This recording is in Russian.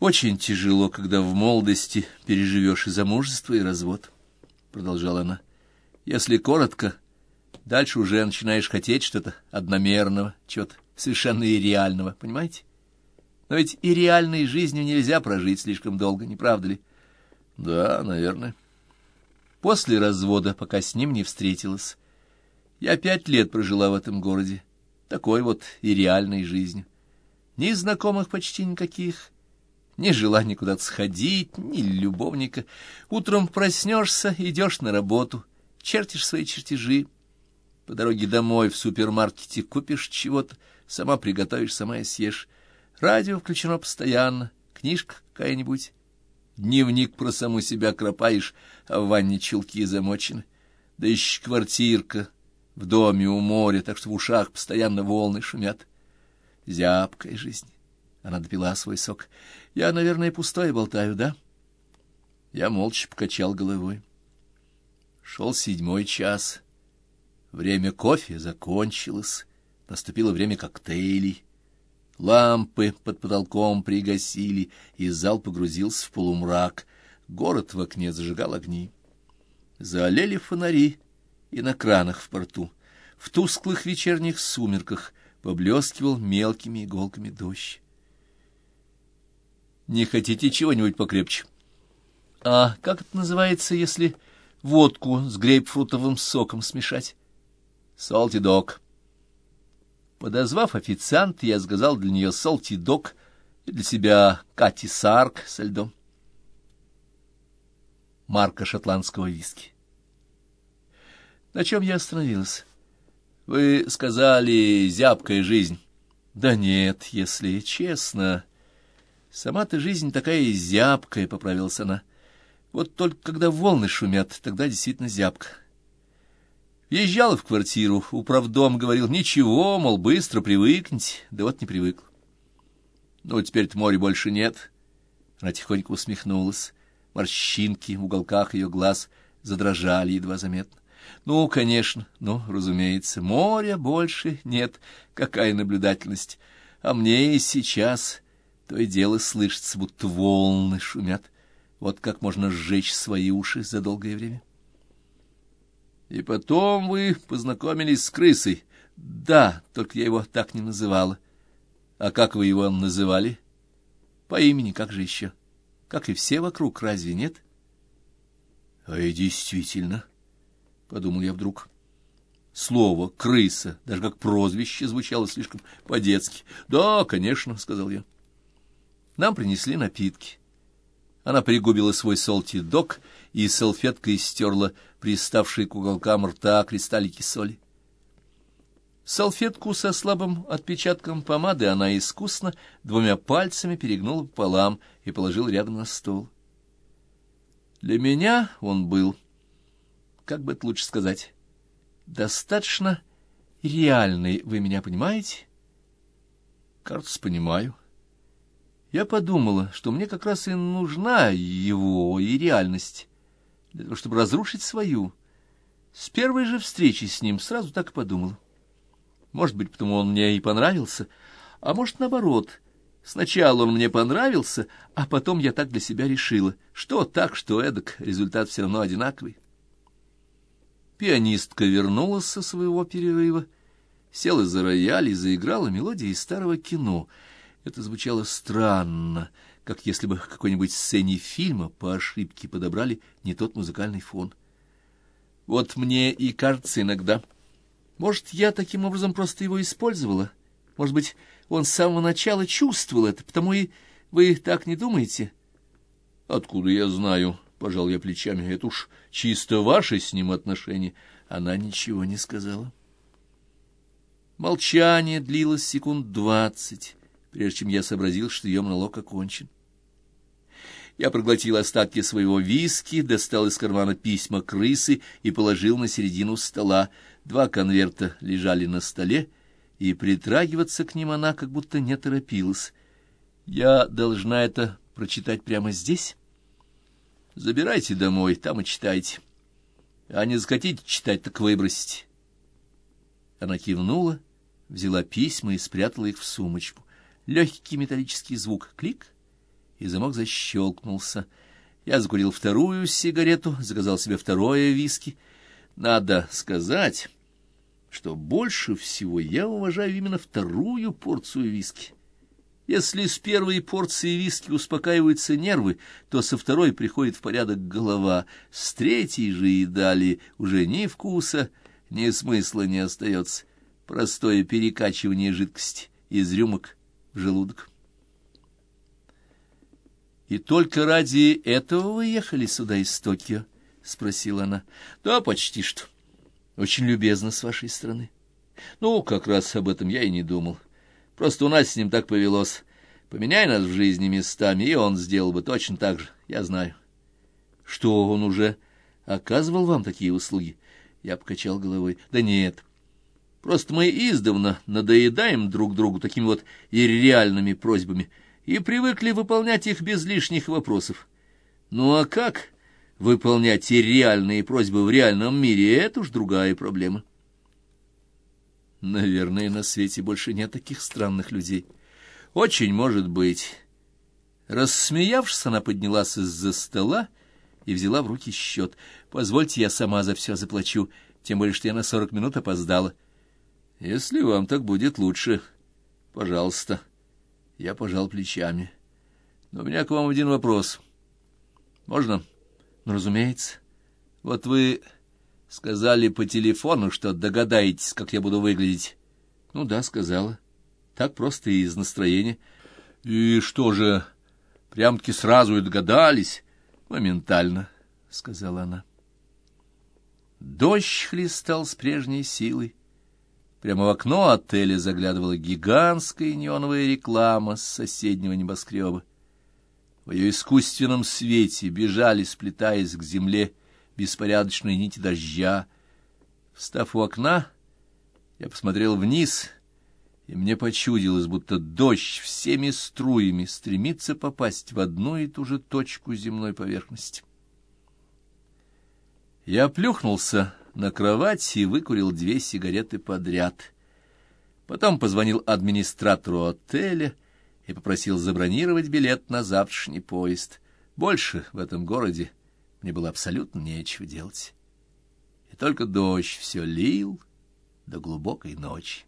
Очень тяжело, когда в молодости переживешь и замужество, и развод, — продолжала она. Если коротко, дальше уже начинаешь хотеть что-то одномерного, чего-то совершенно ирреального, понимаете? Но ведь и реальной жизнью нельзя прожить слишком долго, не правда ли? Да, наверное. После развода, пока с ним не встретилась, я пять лет прожила в этом городе, такой вот и реальной жизнью. Ни знакомых почти никаких, ни желания куда-то сходить, ни любовника. Утром проснешься, идешь на работу, чертишь свои чертежи. По дороге домой в супермаркете купишь чего-то, сама приготовишь, сама и съешь. Радио включено постоянно, книжка какая-нибудь. Дневник про саму себя кропаешь, а в ванне чулки замочены. Да еще квартирка в доме у моря, так что в ушах постоянно волны шумят. Зябкая жизнь. Она допила свой сок. Я, наверное, пустое болтаю, да? Я молча покачал головой. Шел седьмой час. Время кофе закончилось. Наступило время коктейлей. Лампы под потолком пригасили, и зал погрузился в полумрак. Город в окне зажигал огни. Заолели фонари и на кранах в порту. В тусклых вечерних сумерках поблескивал мелкими иголками дождь. «Не хотите чего-нибудь покрепче?» «А как это называется, если водку с грейпфрутовым соком смешать?» «Солти-дог». Подозвав официант, я сказал для нее солти-дог и для себя Кати Сарк со льдом. Марка шотландского виски. На чем я остановилась? Вы сказали «зябкая жизнь». Да нет, если честно. Сама-то жизнь такая зябкая, — поправилась она. Вот только когда волны шумят, тогда действительно зябко. Въезжала в квартиру, управдом говорил, ничего, мол, быстро привыкнете. Да вот не привыкла. Ну, теперь-то моря больше нет. Она тихонько усмехнулась. Морщинки в уголках ее глаз задрожали едва заметно. Ну, конечно, ну, разумеется, моря больше нет. Какая наблюдательность. А мне и сейчас то и дело слышится, будто волны шумят. Вот как можно сжечь свои уши за долгое время. И потом вы познакомились с крысой. Да, только я его так не называла. А как вы его называли? По имени, как же еще? Как и все вокруг, разве нет? А и действительно, — подумал я вдруг, — слово «крыса», даже как прозвище, звучало слишком по-детски. Да, конечно, — сказал я. Нам принесли напитки. Она пригубила свой солти-дог и салфеткой стерла приставшие к уголкам рта кристаллики соли. Салфетку со слабым отпечатком помады она искусно двумя пальцами перегнула пополам и положила рядом на стол. Для меня он был, как бы это лучше сказать, достаточно реальный, вы меня понимаете? Кажется, понимаю. Я подумала, что мне как раз и нужна его и реальность, для того, чтобы разрушить свою. С первой же встречи с ним сразу так и подумала. Может быть, потому он мне и понравился, а может, наоборот. Сначала он мне понравился, а потом я так для себя решила, что так, что эдак, результат все равно одинаковый. Пианистка вернулась со своего перерыва, села за рояль и заиграла мелодии старого кино — это звучало странно, как если бы к какой-нибудь сцене фильма по ошибке подобрали не тот музыкальный фон. Вот мне и кажется иногда. Может, я таким образом просто его использовала? Может быть, он с самого начала чувствовал это, потому и вы так не думаете? Откуда я знаю? Пожал я плечами. Это уж чисто ваши с ним отношения. Она ничего не сказала. Молчание длилось секунд двадцать прежде чем я сообразил, что ее монолог окончен. Я проглотил остатки своего виски, достал из кармана письма крысы и положил на середину стола. Два конверта лежали на столе, и притрагиваться к ним она как будто не торопилась. Я должна это прочитать прямо здесь? Забирайте домой, там и читайте. А не захотите читать, так выбросите. Она кивнула, взяла письма и спрятала их в сумочку легкий металлический звук — клик, и замок защелкнулся. Я закурил вторую сигарету, заказал себе второе виски. Надо сказать, что больше всего я уважаю именно вторую порцию виски. Если с первой порции виски успокаиваются нервы, то со второй приходит в порядок голова, с третьей же и далее уже ни вкуса, ни смысла не остается. Простое перекачивание жидкости из рюмок желудок. «И только ради этого вы ехали сюда из Токио?» — спросила она. «Да, почти что. Очень любезно с вашей стороны. Ну, как раз об этом я и не думал. Просто у нас с ним так повелось. Поменяй нас в жизни местами, и он сделал бы точно так же, я знаю». «Что, он уже оказывал вам такие услуги?» Я покачал головой. «Да нет». Просто мы издавна надоедаем друг другу такими вот ирреальными просьбами и привыкли выполнять их без лишних вопросов. Ну а как выполнять реальные просьбы в реальном мире — это уж другая проблема. Наверное, на свете больше нет таких странных людей. Очень может быть. Рассмеявшись, она поднялась из-за стола и взяла в руки счет. «Позвольте, я сама за все заплачу, тем более, что я на сорок минут опоздала». «Если вам так будет лучше, пожалуйста». Я пожал плечами. Но у меня к вам один вопрос. Можно? Ну, разумеется. Вот вы сказали по телефону, что догадаетесь, как я буду выглядеть. Ну да, сказала. Так просто и из настроения. И что же, прям-таки сразу и догадались? Моментально, сказала она. Дождь хлестал с прежней силой. Прямо в окно отеля заглядывала гигантская неоновая реклама с соседнего небоскреба. В ее искусственном свете бежали, сплетаясь к земле, беспорядочные нити дождя. Встав у окна, я посмотрел вниз, и мне почудилось, будто дождь всеми струями стремится попасть в одну и ту же точку земной поверхности. Я плюхнулся на кровать и выкурил две сигареты подряд. Потом позвонил администратору отеля и попросил забронировать билет на завтрашний поезд. Больше в этом городе мне было абсолютно нечего делать. И только дождь все лил до глубокой ночи.